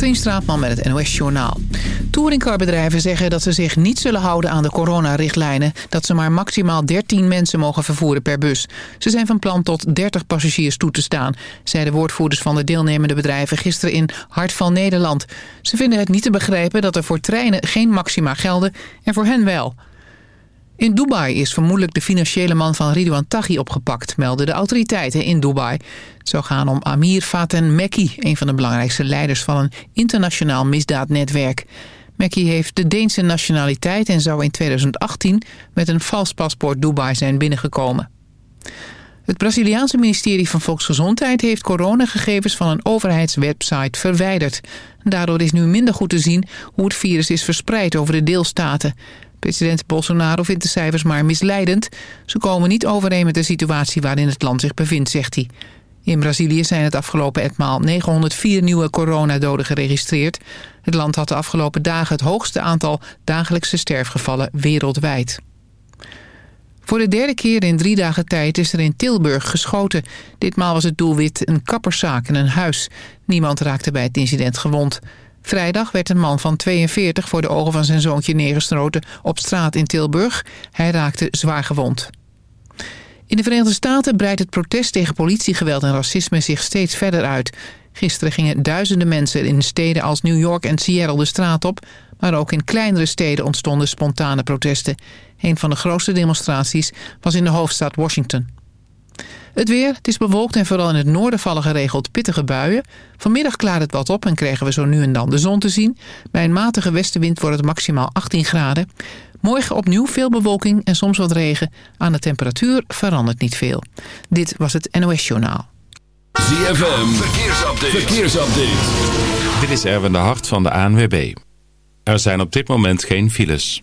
Katrien Straatman met het NOS Journaal. Touringcarbedrijven zeggen dat ze zich niet zullen houden aan de coronarichtlijnen... dat ze maar maximaal 13 mensen mogen vervoeren per bus. Ze zijn van plan tot 30 passagiers toe te staan... zeiden woordvoerders van de deelnemende bedrijven gisteren in Hart van Nederland. Ze vinden het niet te begrijpen dat er voor treinen geen maxima gelden en voor hen wel... In Dubai is vermoedelijk de financiële man van Ridwan Taghi opgepakt, melden de autoriteiten in Dubai. Het zou gaan om Amir Faten Mekki, een van de belangrijkste leiders van een internationaal misdaadnetwerk. Mekki heeft de Deense nationaliteit en zou in 2018 met een vals paspoort Dubai zijn binnengekomen. Het Braziliaanse ministerie van Volksgezondheid heeft coronagegevens van een overheidswebsite verwijderd. Daardoor is nu minder goed te zien hoe het virus is verspreid over de deelstaten. President Bolsonaro vindt de cijfers maar misleidend. Ze komen niet overeen met de situatie waarin het land zich bevindt, zegt hij. In Brazilië zijn het afgelopen etmaal 904 nieuwe coronadoden geregistreerd. Het land had de afgelopen dagen het hoogste aantal dagelijkse sterfgevallen wereldwijd. Voor de derde keer in drie dagen tijd is er in Tilburg geschoten. Ditmaal was het doelwit een kapperszaak en een huis. Niemand raakte bij het incident gewond. Vrijdag werd een man van 42 voor de ogen van zijn zoontje neergestroten op straat in Tilburg. Hij raakte zwaar gewond. In de Verenigde Staten breidt het protest tegen politiegeweld en racisme zich steeds verder uit. Gisteren gingen duizenden mensen in steden als New York en Seattle de straat op... maar ook in kleinere steden ontstonden spontane protesten. Een van de grootste demonstraties was in de hoofdstad Washington. Het weer, het is bewolkt en vooral in het noorden vallen geregeld pittige buien. Vanmiddag klaart het wat op en krijgen we zo nu en dan de zon te zien. Bij een matige westenwind wordt het maximaal 18 graden. Morgen opnieuw veel bewolking en soms wat regen. Aan de temperatuur verandert niet veel. Dit was het NOS Journaal. ZFM, verkeersupdate. verkeersupdate. Dit is Erwin de Hart van de ANWB. Er zijn op dit moment geen files.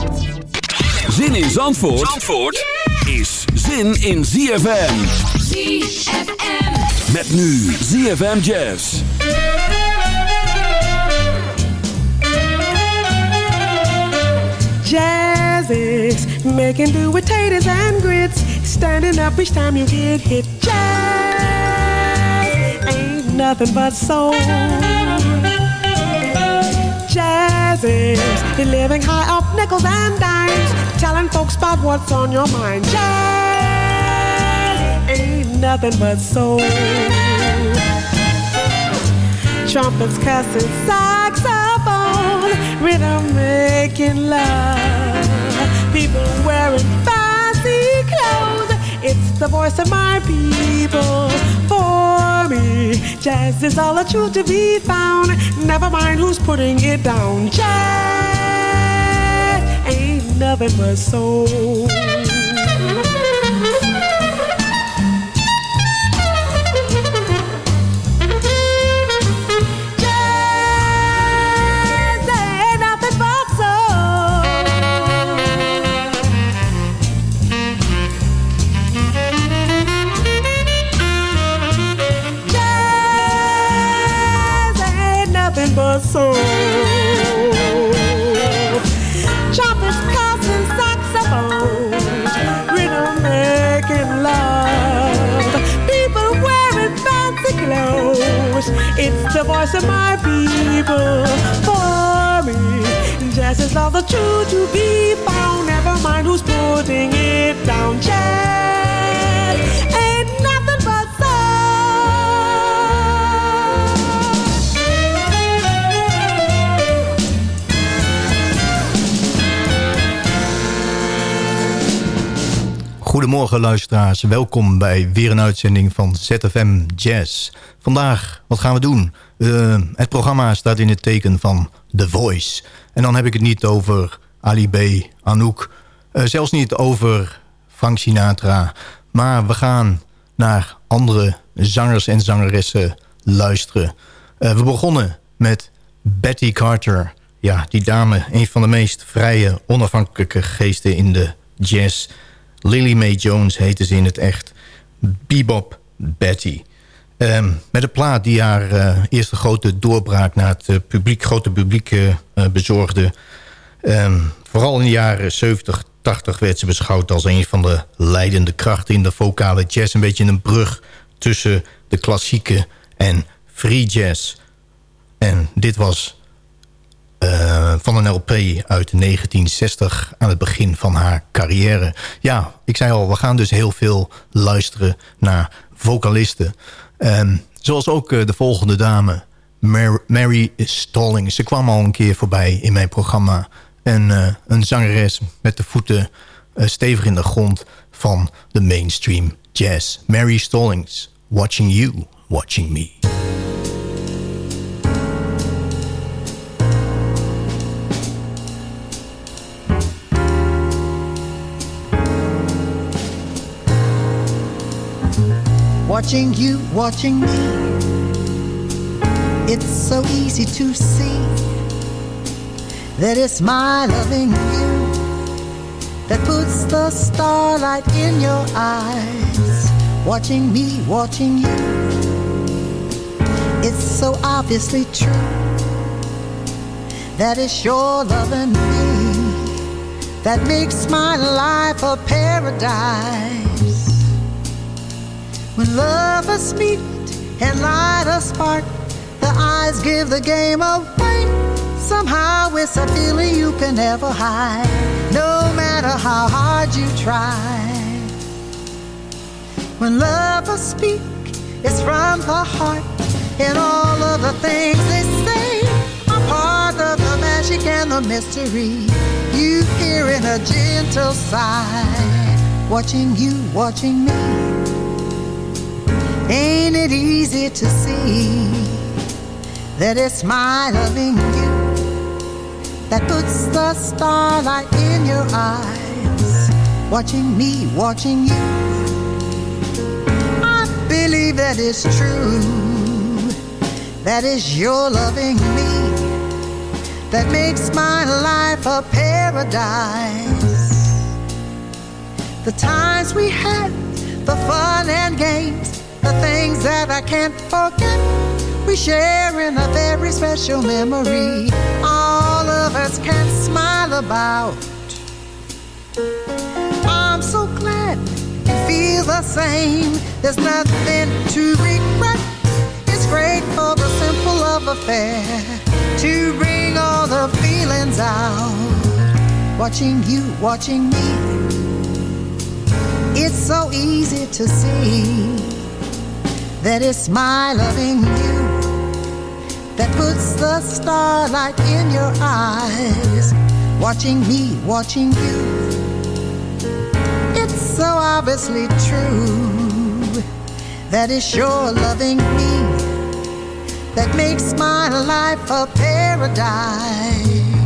Zin in Zandvoort, Zandvoort is zin in ZFM. ZFM. Met nu ZFM Jazz. Jazz is making do with taters and grits. Standing up each time you get hit. Jazz ain't nothing but soul. Jazz is living high off nickels and dimes. Telling folks about what's on your mind. Jazz ain't nothing but soul. Trumpets cussing saxophone, rhythm making love. People wearing. It's the voice of my people. For me, jazz is all the truth to be found. Never mind who's putting it down. Jazz ain't nothing but soul. coração. Choppers, cousin, saxophones, rhythm making love. People wearing fancy clothes. It's the voice of my people for me. Jazz is all the truth to be found. Never mind who's putting it down. Jazz. Goedemorgen luisteraars, welkom bij weer een uitzending van ZFM Jazz. Vandaag, wat gaan we doen? Uh, het programma staat in het teken van The Voice. En dan heb ik het niet over Ali B, Anouk, uh, zelfs niet over Frank Sinatra. Maar we gaan naar andere zangers en zangeressen luisteren. Uh, we begonnen met Betty Carter. Ja, die dame, een van de meest vrije, onafhankelijke geesten in de jazz... Lily Mae Jones heette ze in het echt. Bebop Betty. Um, met een plaat die haar uh, eerste grote doorbraak naar het uh, publiek, grote publiek uh, bezorgde. Um, vooral in de jaren 70, 80 werd ze beschouwd als een van de leidende krachten in de vocale jazz. Een beetje een brug tussen de klassieke en free jazz. En dit was uh, van een LP uit 1960 aan het begin van haar carrière. Ja, ik zei al, we gaan dus heel veel luisteren naar vocalisten. Um, zoals ook uh, de volgende dame, Mary, Mary Stalling. Ze kwam al een keer voorbij in mijn programma. En uh, een zangeres met de voeten stevig in de grond van de mainstream jazz. Mary Stallings, Watching You, Watching Me. Watching you, watching me. It's so easy to see that it's my loving you that puts the starlight in your eyes. Watching me, watching you. It's so obviously true that it's your loving me that makes my life a paradise. When lovers meet and light a spark, the eyes give the game away. Somehow it's a feeling you can never hide, no matter how hard you try. When lovers speak, it's from the heart, and all of the things they say are part of the magic and the mystery. You hear in a gentle sigh, watching you, watching me. Ain't it easy to see that it's my loving you that puts the starlight in your eyes? Watching me, watching you. I believe that it's true. That is your loving me that makes my life a paradise. The times we had, the fun and games the things that I can't forget. We share in a very special memory. All of us can smile about. I'm so glad you feel the same. There's nothing to regret. It's great for the simple love affair to bring all the feelings out. Watching you, watching me. It's so easy to see that it's my loving you that puts the starlight in your eyes. Watching me, watching you. It's so obviously true that it's your loving me that makes my life a paradise.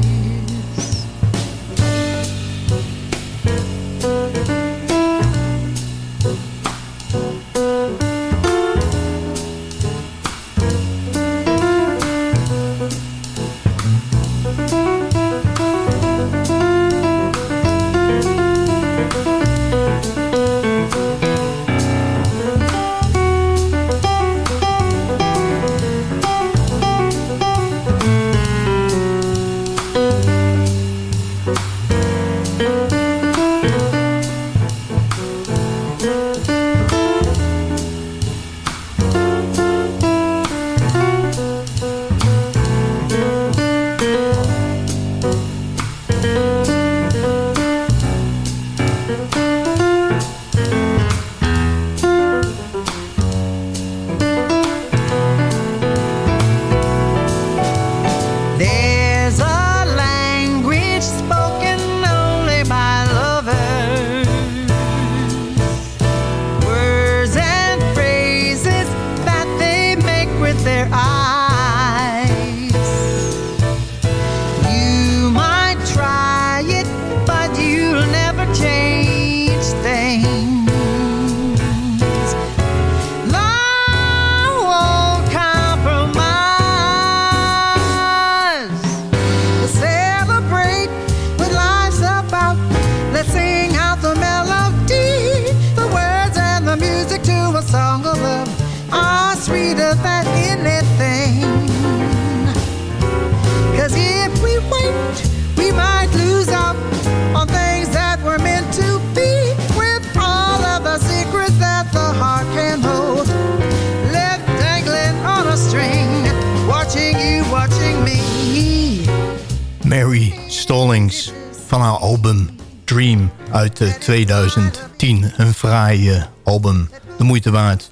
Album Dream uit eh, 2010. Een fraai eh, album, de moeite waard.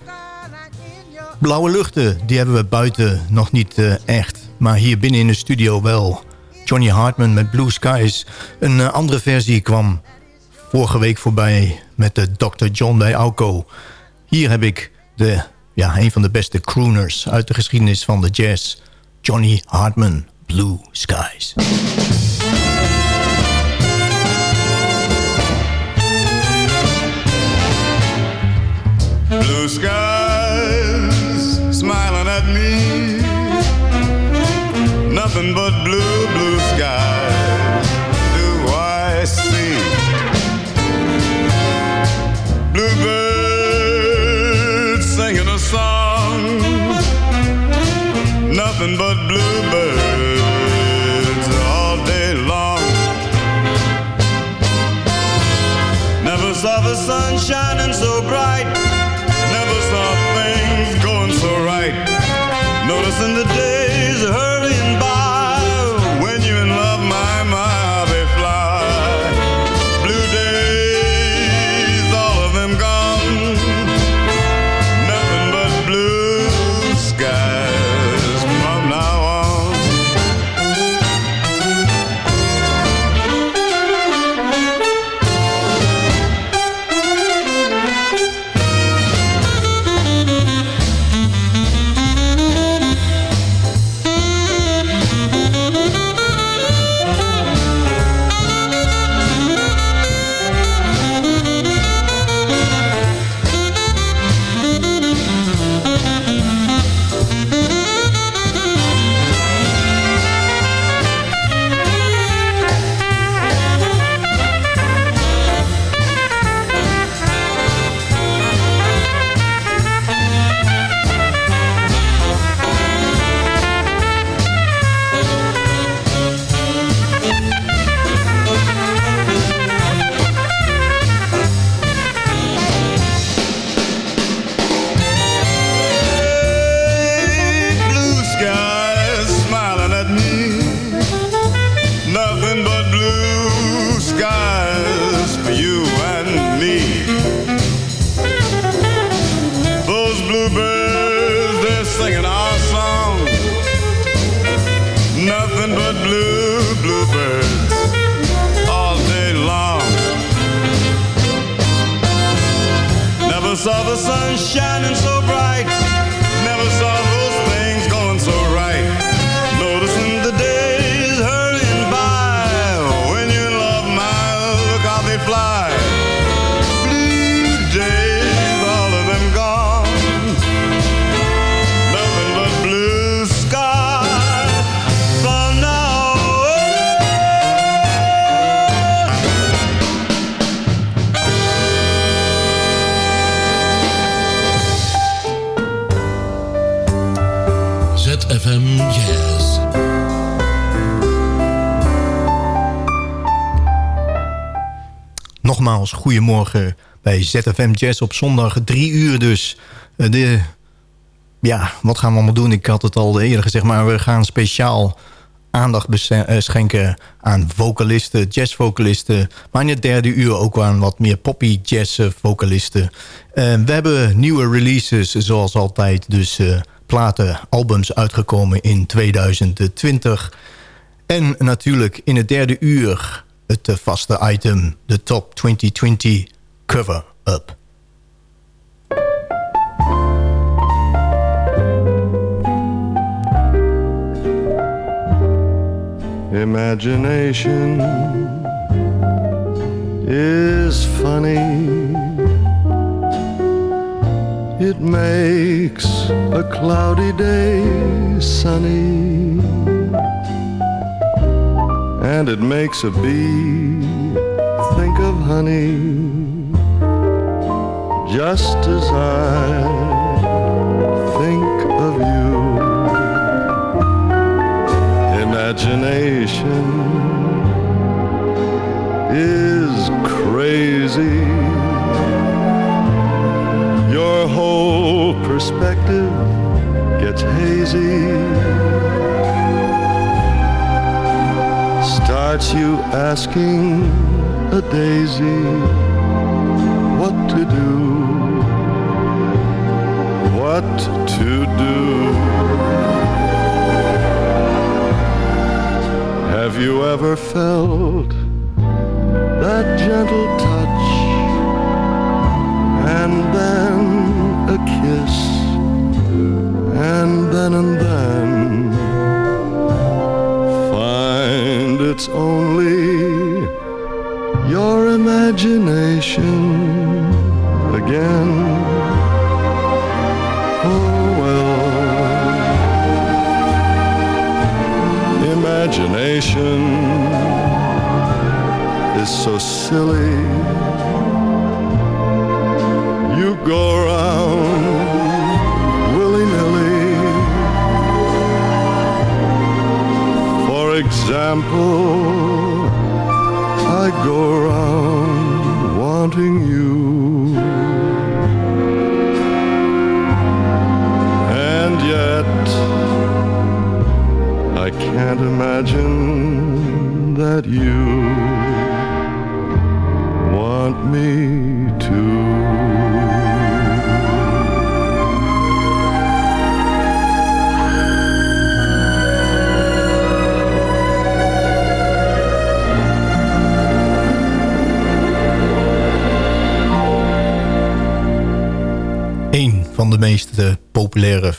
Blauwe luchten, die hebben we buiten nog niet eh, echt. Maar hier binnen in de studio wel. Johnny Hartman met Blue Skies. Een eh, andere versie kwam vorige week voorbij met de Dr. John bij Auko. Hier heb ik de, ja, een van de beste crooners uit de geschiedenis van de jazz. Johnny Hartman, Blue Skies. Blue skies smiling at me. Nothing but blue, blue skies do I see. Bluebirds singing a song. Nothing but bluebirds Nogmaals, goedemorgen bij ZFM Jazz op zondag. Drie uur dus. Eh, De, ja, wat gaan we allemaal doen? Ik had het al eerder gezegd, maar we gaan speciaal aandacht eh, schenken aan vocalisten, jazzvocalisten. Maar in het derde uur ook aan wat meer poppy jazz eh, vocalisten. Eh, we hebben nieuwe releases zoals altijd. Dus platen, albums uitgekomen in 2020. En natuurlijk in het derde uur het vaste item, de Top 2020 Cover-Up. Imagination is funny. It makes a cloudy day sunny. And it makes a bee think of honey just as I think of you. Imagination is crazy. Your whole perspective gets hazy. Starts you asking a daisy what to do, what to do. Have you ever felt that gentle touch and then a kiss and then and then imagination again. Oh well, imagination is so silly.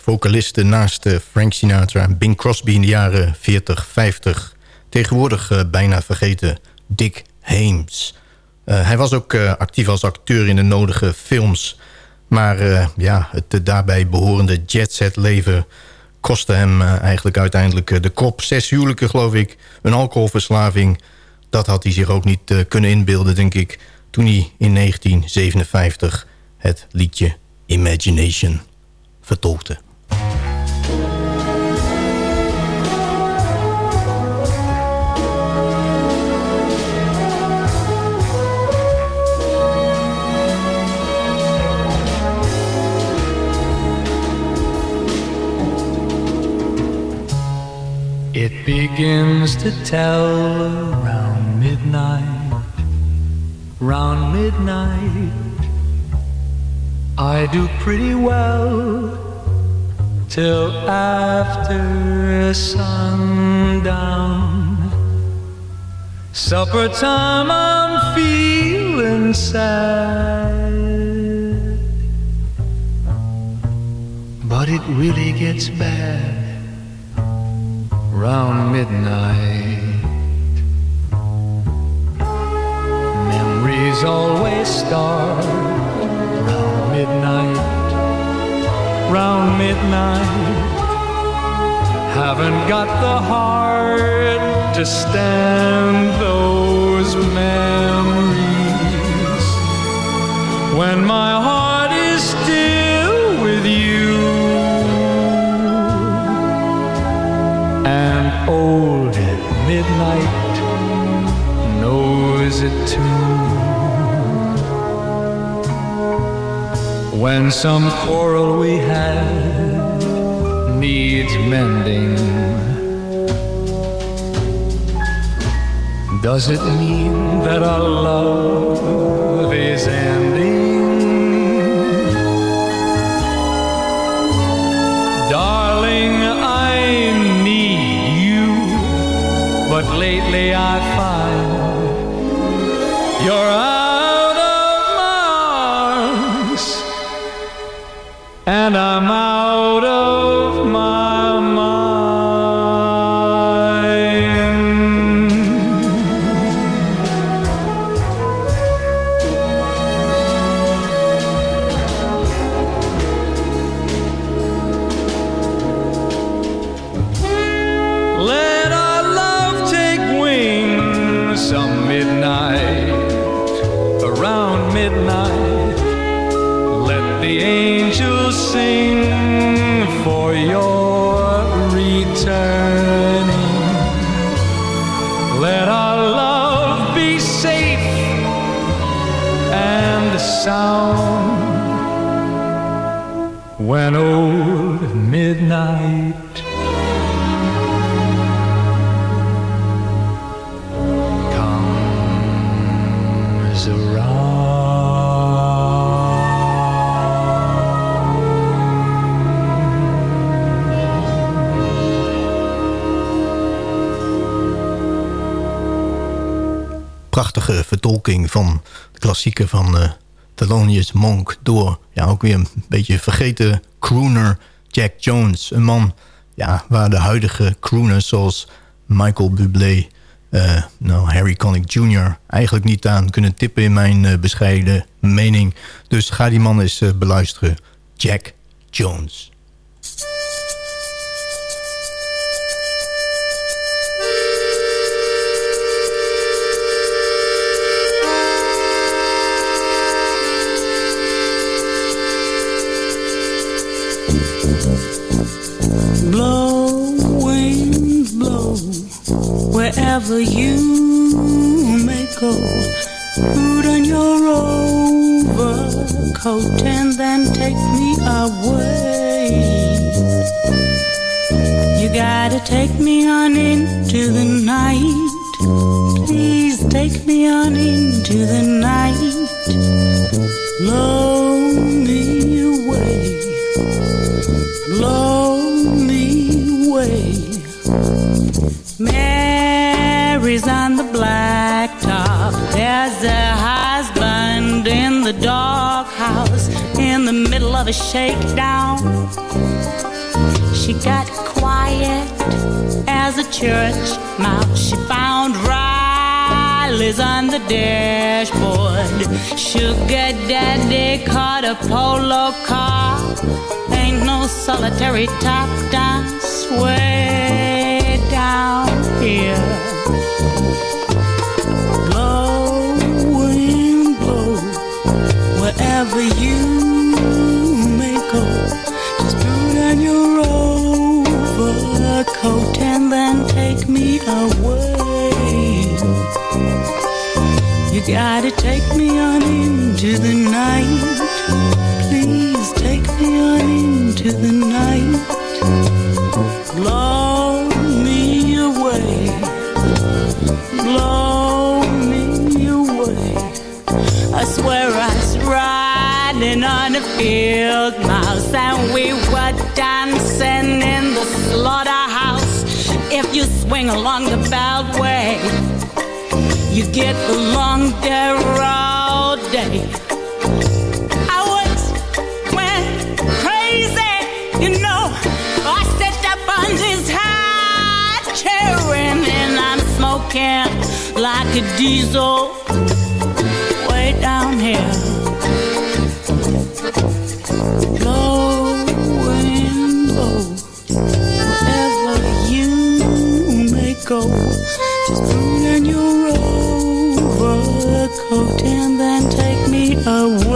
Vocalisten naast eh, Frank Sinatra en Bing Crosby in de jaren 40, 50. Tegenwoordig eh, bijna vergeten Dick Hames. Eh, hij was ook actief als acteur in de nodige films. Maar ja, het daarbij behorende jetset leven kostte hem eigenlijk uiteindelijk de kop. Zes huwelijken geloof ik, een alcoholverslaving. Dat had hij zich ook niet kunnen inbeelden denk ik... toen hij in 1957 het liedje Imagination vertolkte. Begins to tell around midnight, round midnight. I do pretty well till after sundown. Supper time, I'm feeling sad. But it really gets bad round midnight. Memories always start round midnight, round midnight. Haven't got the heart to stand those memories when my heart old at midnight knows it too. When some quarrel we had needs mending, does it mean that our love is ending? Lately I find you're out of my arms, and I'm van eh Thelonious Monk door ja, ook weer een beetje vergeten crooner Jack Jones. Een man ja, waar de huidige crooners zoals Michael Bublé, eh, nou, Harry Connick Jr. eigenlijk niet aan kunnen tippen in mijn eh, bescheiden mening. Dus ga die man eens beluisteren. Jack Jones. Put on your overcoat and then take me away. You gotta take me on into the night. Please take me on into the night. Blow of a shakedown. She got quiet as a church mouse. She found Riley's on the dashboard. Sugar daddy caught a polo car. Ain't no solitary top dance way down here. Gotta take me on into the night. Please take me on into the night. Blow me away. Blow me away. I swear I was riding on a field mouse and we were dancing in the slaughterhouse. If you swing along the you get along there all day. I was went crazy, you know. I set up on this high chair and then I'm smoking like a diesel way down here. Blow and blow wherever you may go. Just overcoat and then take me away.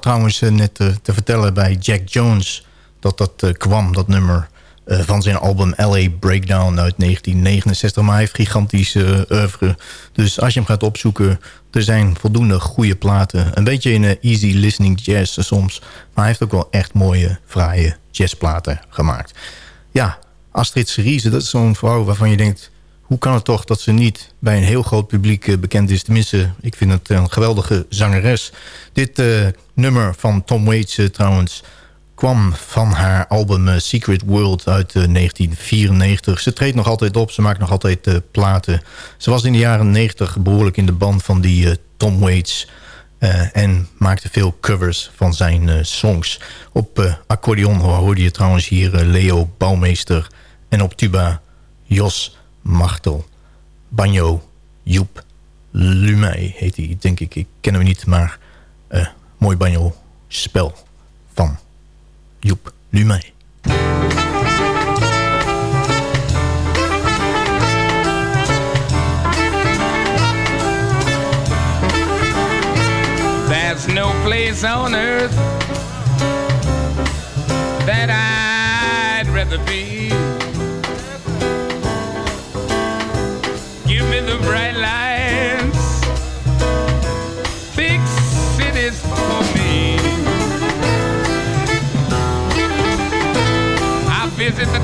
Trouwens eh, net eh, te vertellen bij Jack Jones... dat dat eh, kwam, dat nummer, van zijn album LA Breakdown uit 1969. Maar hij heeft gigantische oeuvre. Dus als je hem gaat opzoeken, er zijn voldoende goede platen. Een beetje in easy listening jazz soms. Maar hij heeft ook wel echt mooie, fraaie jazzplaten gemaakt. Ja, Astrid Cerise, dat is zo'n vrouw waarvan je denkt... hoe kan het toch dat ze niet bij een heel groot publiek eh, bekend is? Tenminste, ik vind het een geweldige zangeres. Dit uh, nummer van Tom Waits uh, trouwens kwam van haar album eh, Secret World uit 1994. Ze treedt nog altijd op, ze maakt nog altijd platen. Ze was in de jaren 90 behoorlijk in de band van die Tom Waits... en maakte veel covers van zijn songs. Op accordeon hoorde je trouwens hier Leo Bouwmeester... en op tuba Jos Machtel. Banjo Joep Lumey heet hij, denk ik. Ik ken hem niet, maar uh, mooi banjo spel van Joep Lumey. There's no place on earth that I'd rather be.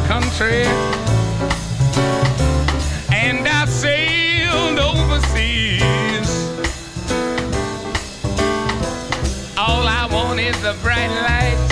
Country and I sailed overseas. All I want is the bright lights.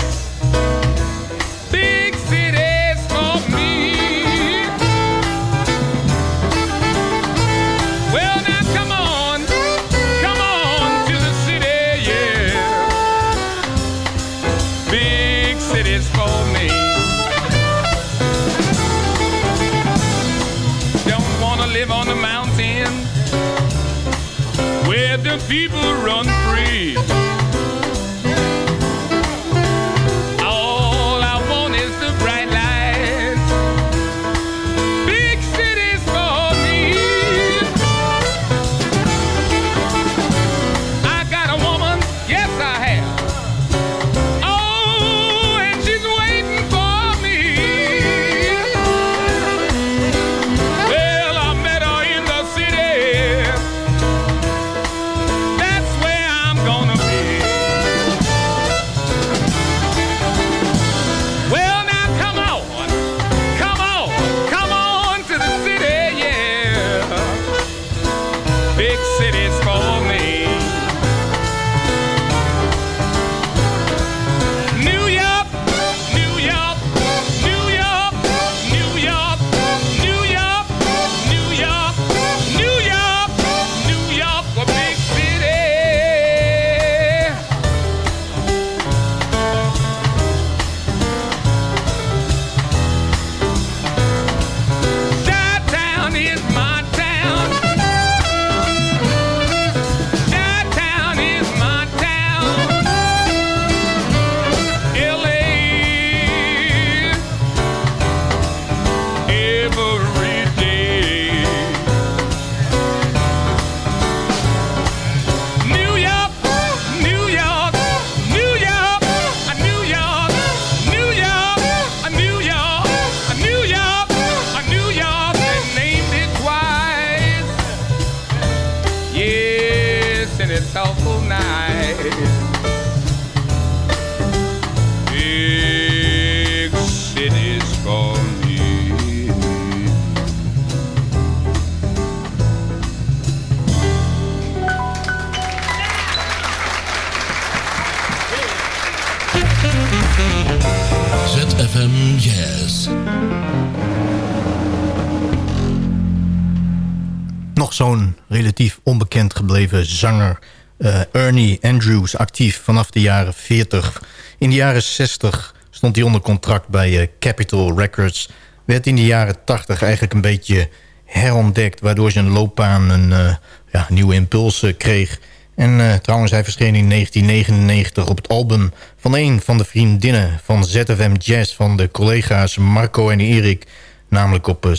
Zanger... eh, Ernie Andrews, actief vanaf de jaren 40. In de jaren 60 stond hij onder contract bij eh, Capitol Records. Werd in de jaren 80 eigenlijk een beetje herontdekt... waardoor zijn loopbaan een eh, ja, nieuwe impuls kreeg... En trouwens, hij verscheen in 1999 op het album van een van de vriendinnen van ZFM Jazz... van de collega's Marco en Erik. Namelijk op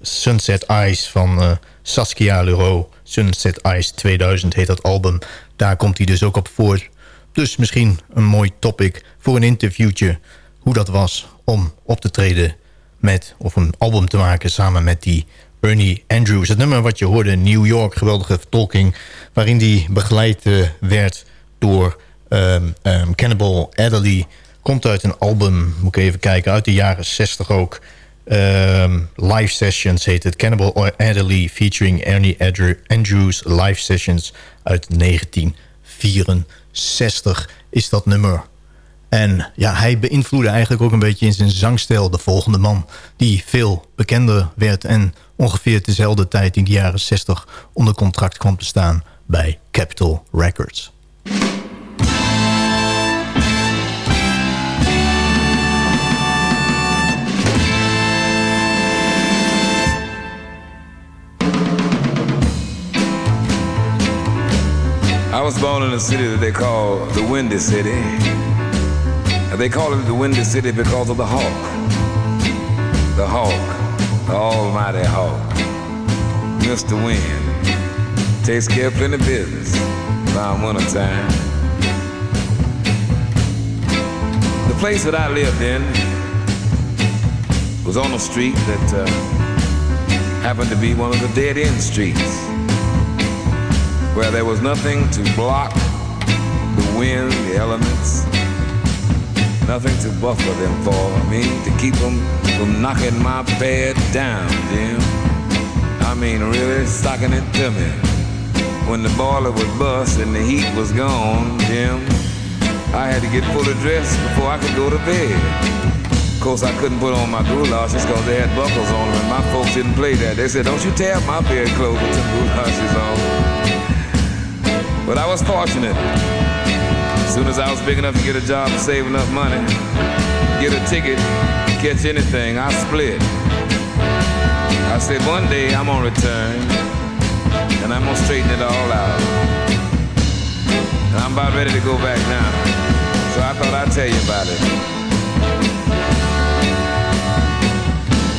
Sunset Eyes van Saskia Leroux. Sunset Eyes 2000 heet dat album. Daar komt hij dus ook op voor. Dus misschien een mooi topic voor een interviewtje. Hoe dat was om op te treden met... of een album te maken samen met die Ernie Andrews. Het nummer wat je hoorde, New York, geweldige vertolking... waarin die begeleid eh, werd door ehm, ehm, Cannibal Adderley... komt uit een album, moet ik even kijken, uit de jaren 60 ook... Ehm, live Sessions heet het. Cannibal Adderley featuring Ernie Andrews Live Sessions uit 1964 is dat nummer. En ja, hij beïnvloedde eigenlijk ook een beetje in zijn zangstijl de volgende man... die veel bekender werd en ongeveer dezelfde tijd in de jaren 60 onder contract kwam te staan bij Capitol Records. I was born in a city that they call the Windy City. And they call it the Windy City because of the hawk. The hawk, the almighty hawk. Mr. Wind takes care of plenty of business around winter time. The place that I lived in was on a street that uh, happened to be one of the dead end streets where there was nothing to block the wind, the elements, nothing to buffer them for me, to keep them from knocking my bed down, Jim. I mean, really stocking it to me. When the boiler would bust and the heat was gone, Jim, I had to get fully dressed before I could go to bed. Of course, I couldn't put on my goulashes because they had buckles on them, and my folks didn't play that. They said, "Don't you tear my bed clothes with some goulashes on." But I was fortunate. As soon as I was big enough to get a job and save enough money, get a ticket, catch anything, I split. I said, one day I'm gonna return and I'm gonna straighten it all out. And I'm about ready to go back now. So I thought I'd tell you about it.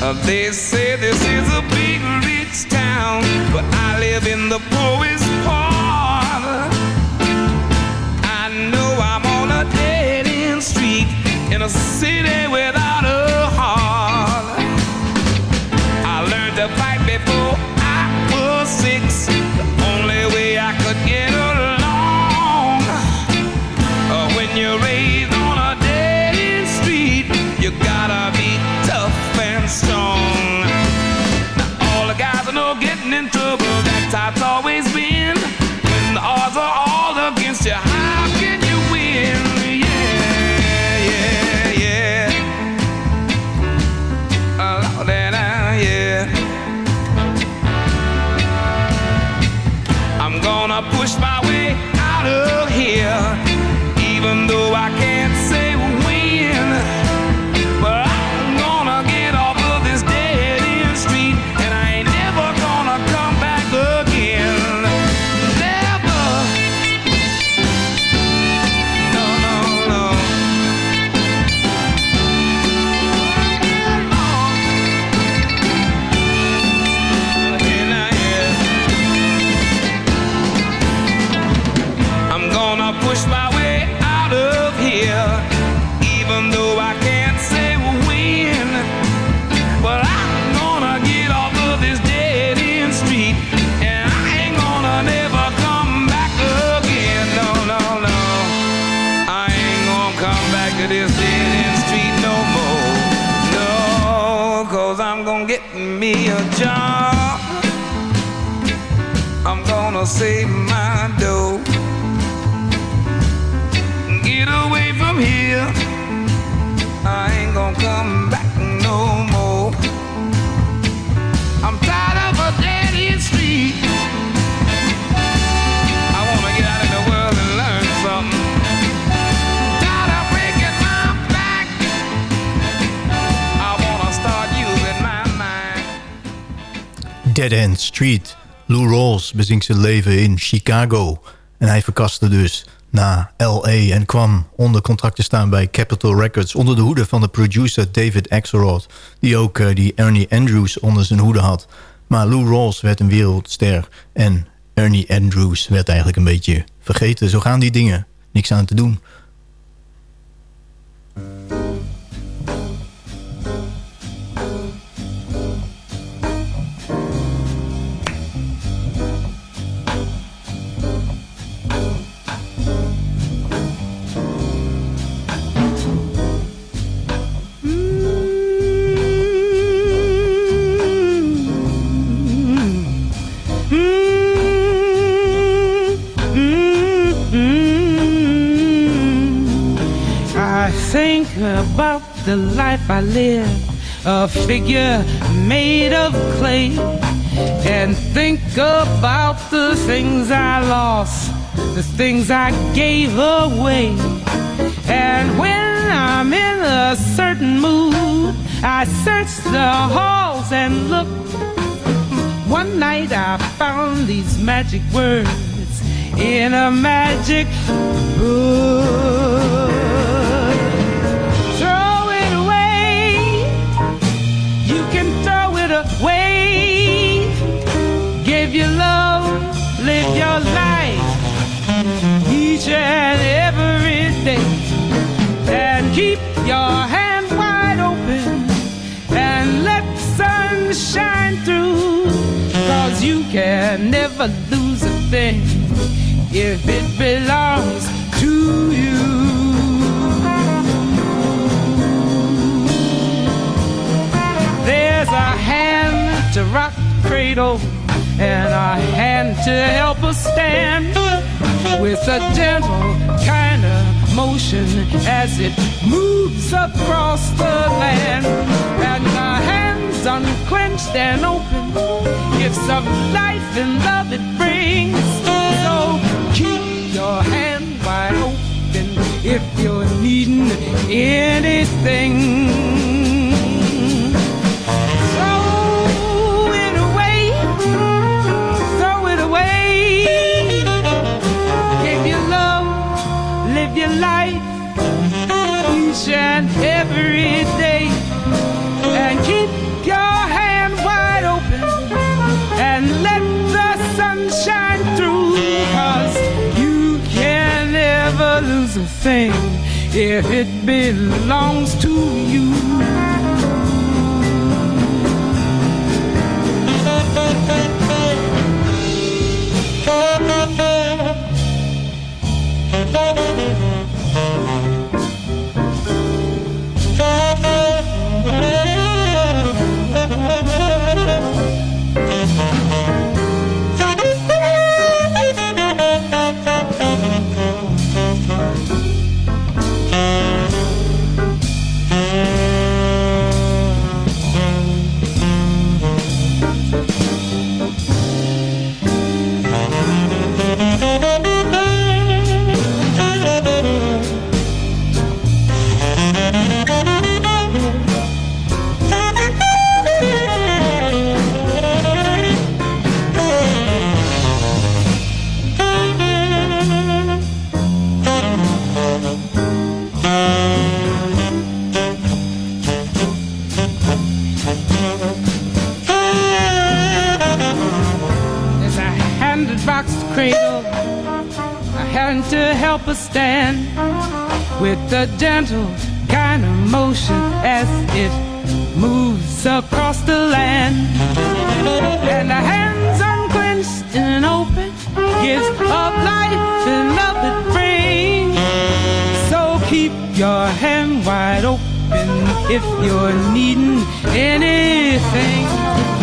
Uh, they say this is a big rich town, but I live in the in a city without a even though Street. Lou Rawls bezinkt zijn leven in Chicago. En hij verkaste dus naar L.A. en kwam onder contract te staan bij Capitol Records... onder de hoede van de producer David Axelrod... die ook eh, die Ernie Andrews onder zijn hoede had. Maar Lou Rawls werd een wereldster en Ernie Andrews werd eigenlijk een beetje vergeten. Zo gaan die dingen. Niks aan te doen. About the life I live, a figure made of clay, and think about the things I lost, the things I gave away. And when I'm in a certain mood, I search the halls and look. One night I found these magic words in a magic book. Your love, live your life each and every day. And keep your hand wide open and let the sun shine through. Cause you can never lose a thing if it belongs and a hand to help us stand with a gentle kind of motion as it moves across the land. And our hands unclenched and open, gifts of life and love it brings. So keep your hand wide open if you're needing anything. Thing if it belongs to you. Help stand with a gentle kind of motion as it moves across the land. And the hands unclenched and open gives of life and love it brings. So keep your hand wide open if you're needing anything.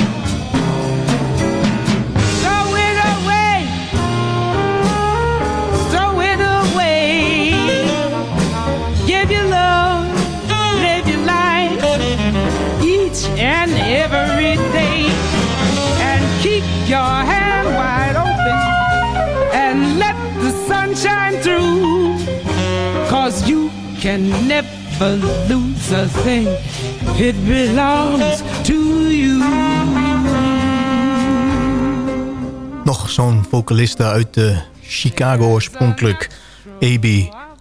Can never lose a thing. It belongs to you. Nog zo'n vocaliste uit de Chicago oorspronkelijk. A.B.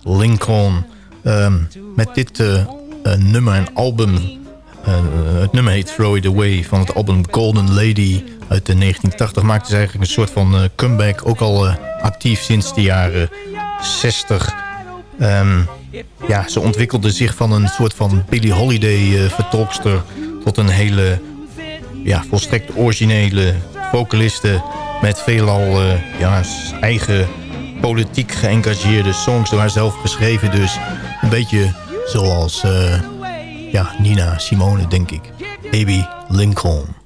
Lincoln. Ehm, met dit eh, eh, nummer en album. eh, het nummer heet Throw It Away van het album Golden Lady uit de 1980. Maakte ze eigenlijk een soort van comeback. Ook al actief sinds de jaren 60. Ehm, ja, ze ontwikkelde zich van een soort van Billie Holiday eh, tot een hele ja, volstrekt originele vocaliste... met veelal eh, ja, eigen politiek geëngageerde songs door haarzelf geschreven. Dus een beetje zoals eh, ja, Nina Simone, denk ik. Baby Lincoln.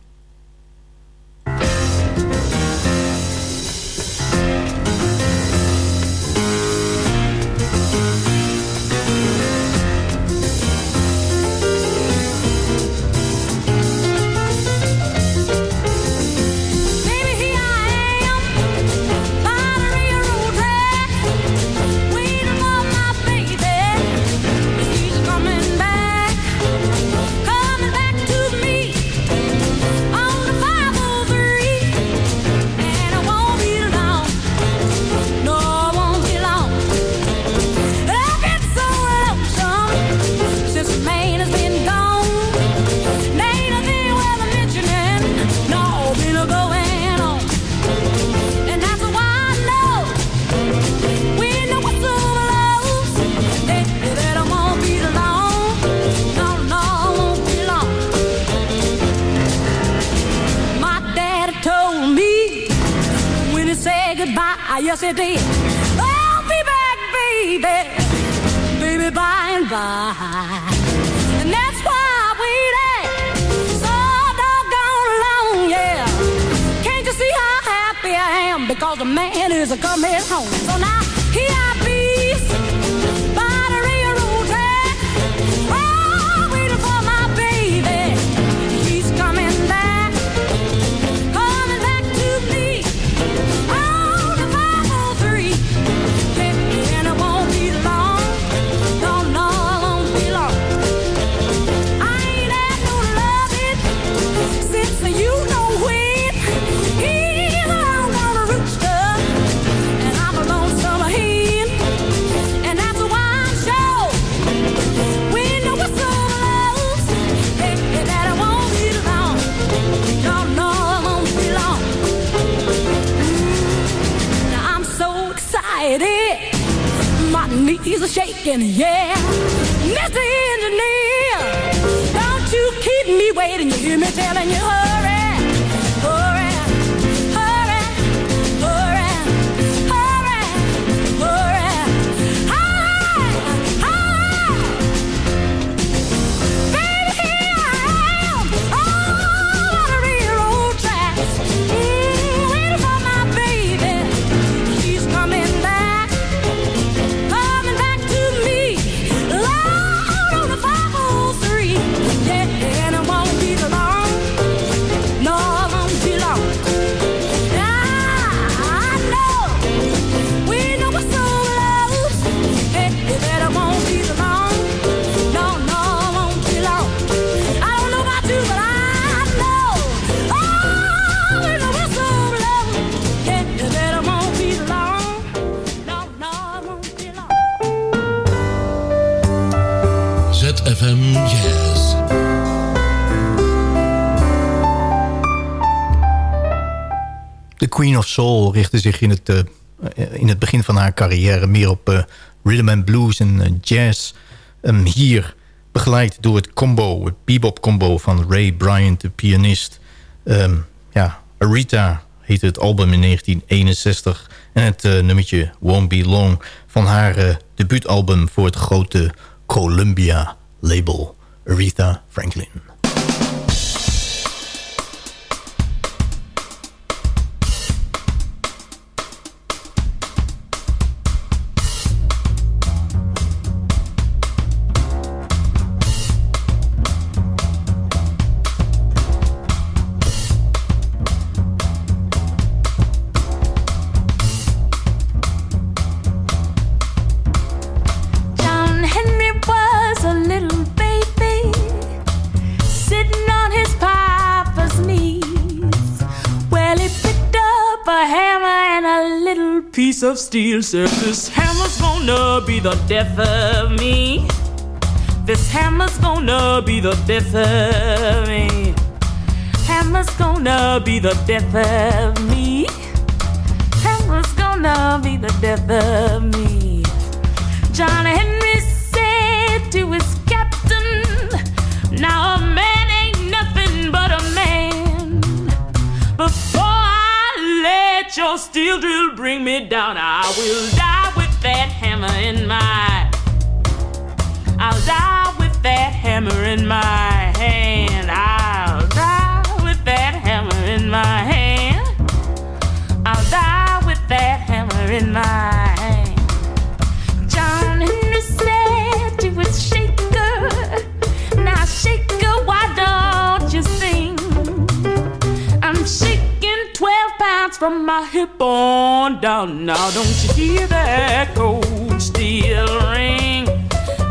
Queen of Soul richtte zich in het, eh, in het begin van haar carrière... meer op eh, rhythm and blues en eh, jazz. Ehm, hier begeleid door het combo, het bebop combo van Ray Bryant, de pianist. Ehm, ja, Arita heette het album in 1961. En het eh, nummertje Won't Be Long van haar debuutalbum... voor het grote Columbia label, Aretha Franklin. Piece of steel. Said, This hammer's gonna be the death of me. This hammer's gonna be the death of me. Hammer's gonna be the death of me. Hammer's gonna be the death of me. John Henry said to his captain, Now your steel drill bring me down, I will die with that hammer in my. I'll die with that hammer in my hand. I'll die with that hammer in my hand. I'll die with that hammer in my from my hip on down. Now, don't you hear that cold steel ring?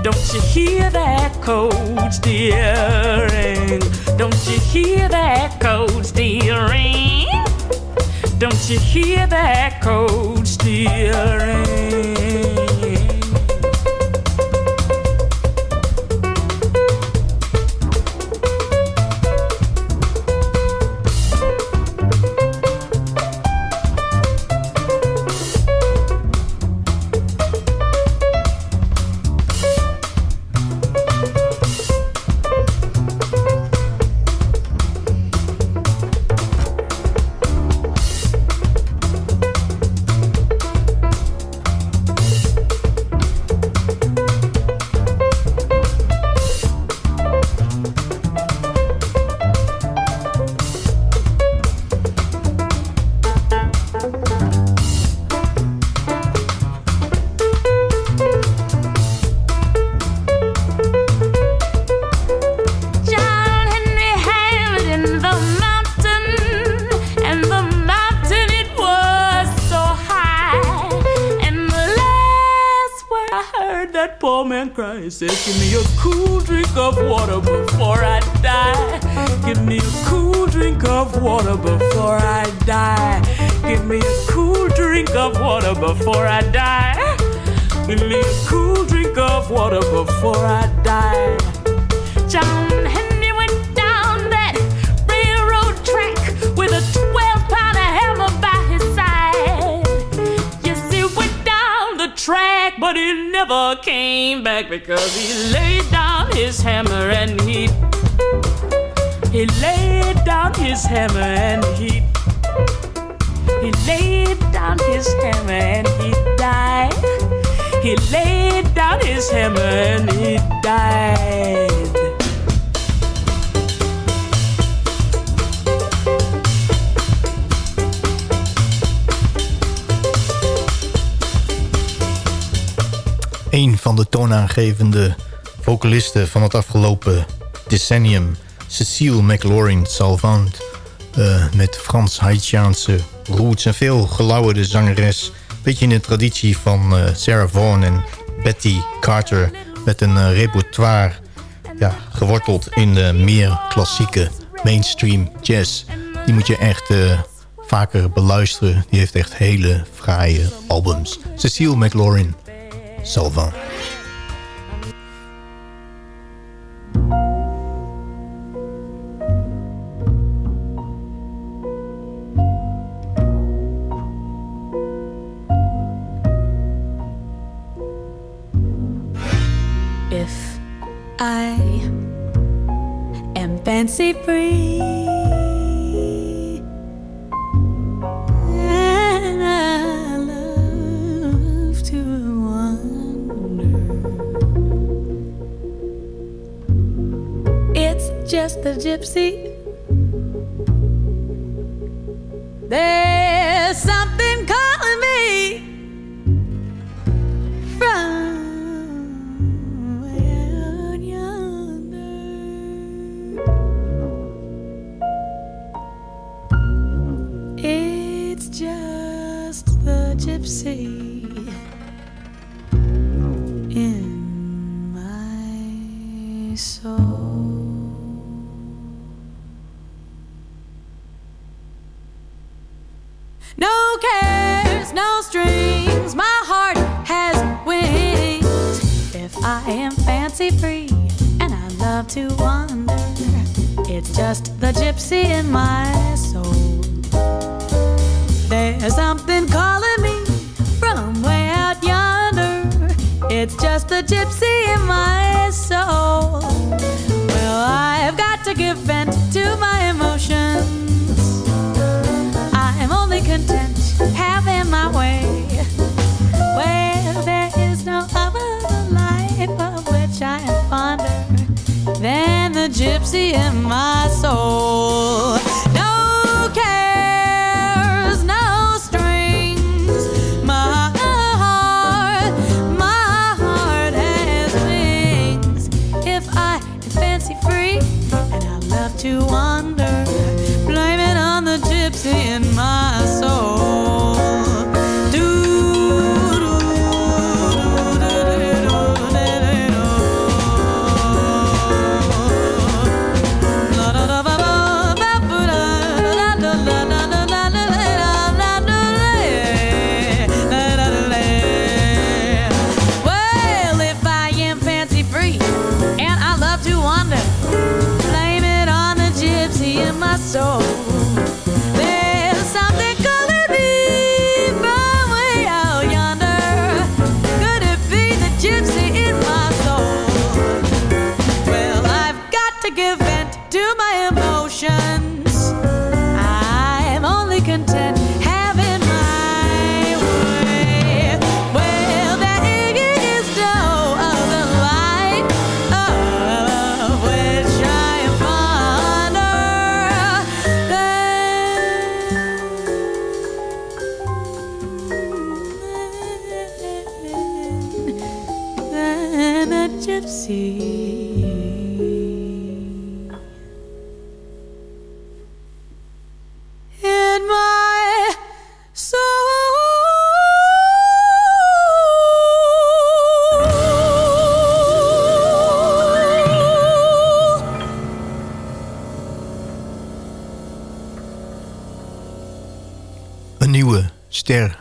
Don't you hear that cold steel ring? Don't you hear that cold steel ring? Don't you hear that cold steel ring? toonaangevende vocaliste van het afgelopen decennium... Cecile McLaurin Salvant... Uh, met Frans-Haitiaanse roots en veel gelauwerde zangeres... beetje in de traditie van eh, Sarah Vaughan en Betty Carter... met een eh, repertoire ja, geworteld in de meer klassieke mainstream jazz. Die moet je echt vaker beluisteren. Die heeft echt hele fraaie albums. Cecile McLaurin Salvant. gypsy in my soul.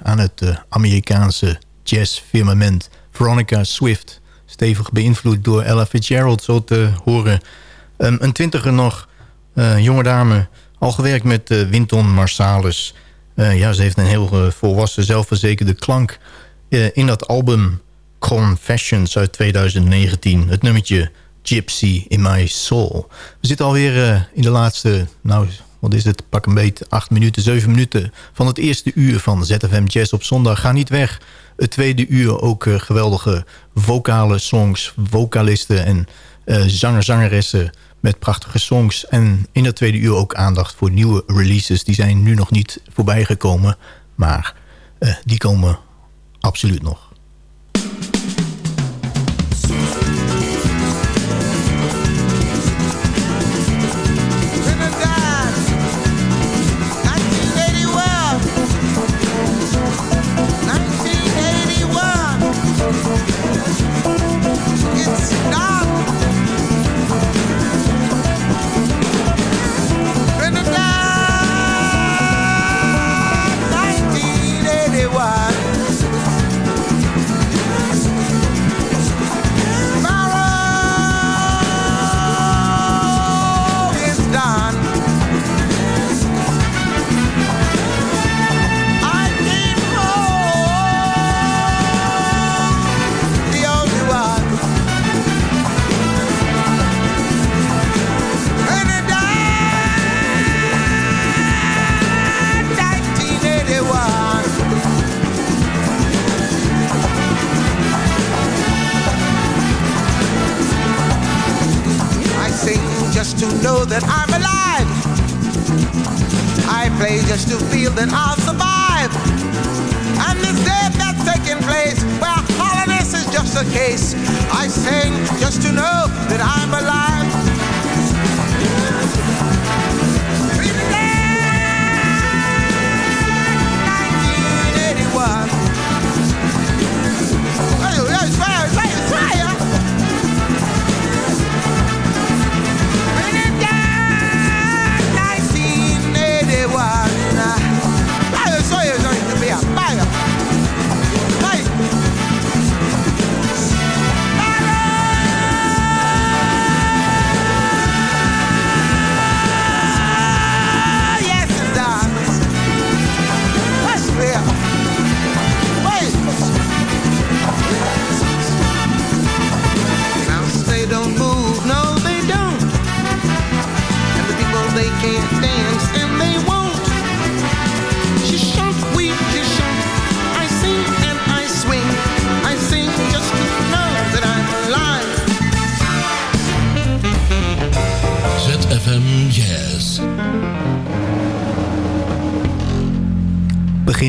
Aan het uh, Amerikaanse jazzfirmament. Veronica Swift. Stevig beïnvloed door Ella Fitzgerald, zo te horen. Um, een twintiger nog, uh, jonge dame. Al gewerkt met uh, Winton Marsalis. ja, ze heeft een heel volwassen, zelfverzekerde klank. in dat album Confessions uit 2019. Het nummertje Gypsy in My Soul. We zitten alweer in de laatste... nou wat is het, pak een beetje, acht minuten, zeven minuten... van het eerste uur van ZFM Jazz op zondag. Ga niet weg. Het tweede uur ook uh, geweldige vocale songs, vocalisten en uh, zanger, zangeressen met prachtige songs. En in het tweede uur ook aandacht voor nieuwe releases. Die zijn nu nog niet voorbij gekomen, maar uh, die komen absoluut nog. that I'm alive. I play just to feel that I'll survive. And this death that's taking place, well, hollowness is just a case. I sing just to know that I'm alive.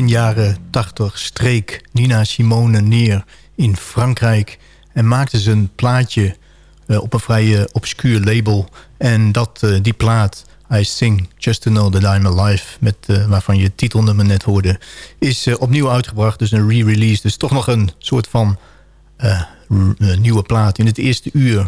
Jaren 80 streek Nina Simone neer in Frankrijk... en maakte ze een plaatje uh, op een vrij uh, obscuur label. En dat, uh, die plaat, I Sing Just To Know That I'm Alive... Met, waarvan je titelnummer net hoorde... is opnieuw uitgebracht, dus een re-release. Dus toch nog een soort van nieuwe plaat. In het eerste uur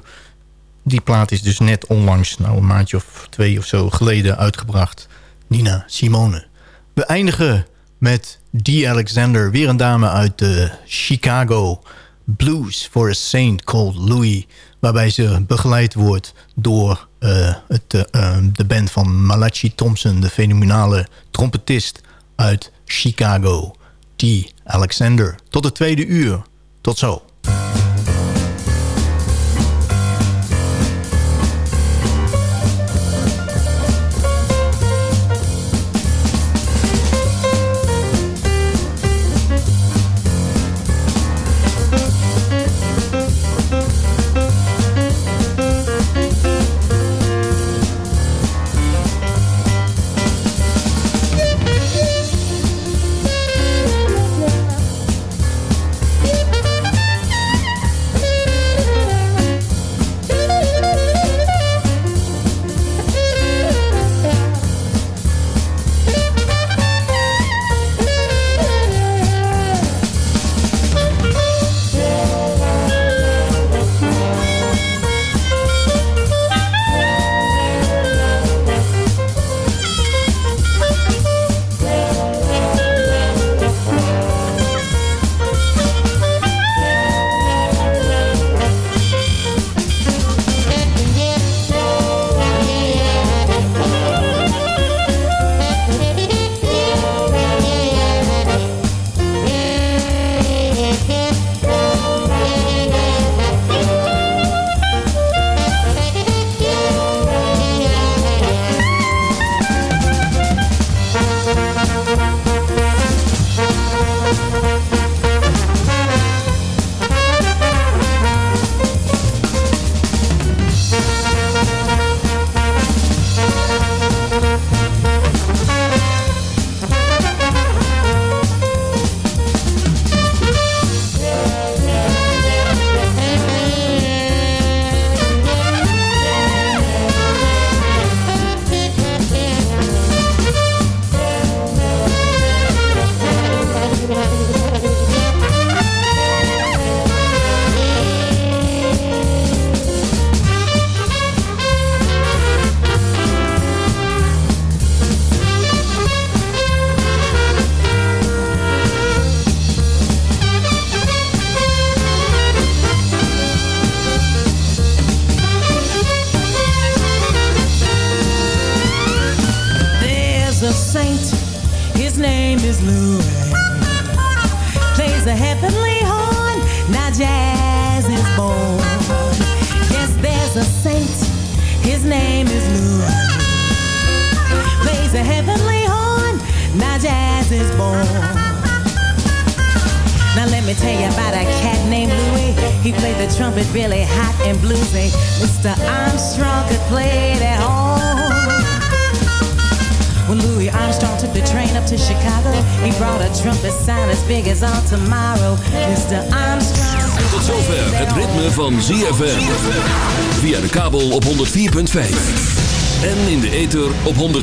die plaat is dus net onlangs, nou een maandje of twee of zo geleden uitgebracht. Nina Simone. We eindigen met Dee Alexander, weer een dame uit uh, Chicago. Blues for a Saint Called Louis. Waarbij ze begeleid wordt door uh, het, uh, de band van Malachi Thompson. De fenomenale trompetist uit Chicago. Dee Alexander. Tot het tweede uur. Tot zo.